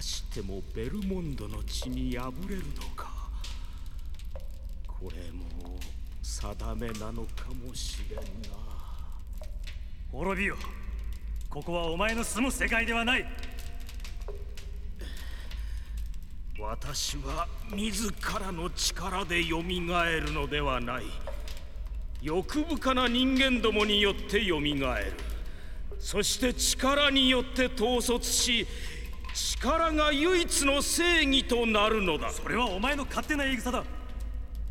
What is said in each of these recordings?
してもベルモンドの血に敗れるのか。これも定めなのかもしれんな。滅びよ。ここはお前の住む世界ではない。私は自らの力でよみがえるのではない。欲深な人間どもによってよみがえる。そして力によって統率し力が唯一の正義となるのだ。それはお前の勝手な言い草だ。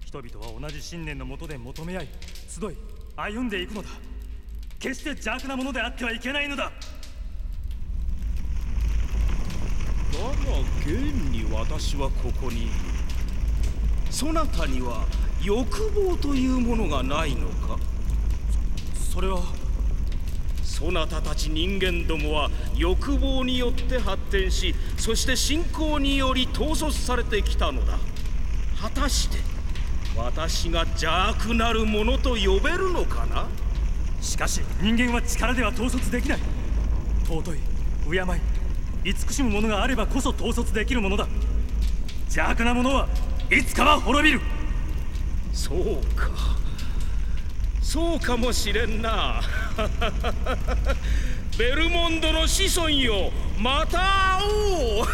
人々は同じ信念のもとで求め合い集い歩んでいくのだ。決して邪悪なものであってはいけないのだ。だが現に私はここにいる。そなたには欲望というものがないのか？それはそなたたち人間どもは欲望によって発展しそして信仰により統率されてきたのだ。果たして私が邪悪なるものと呼べるのかな？しかし人間は力では統率できない。尊い敬い慈しむものがあればこそ統率できるものだ。邪悪なものはいつかは滅びる。そうかそうかもしれんな。ベルモンドの子孫よまた会おう。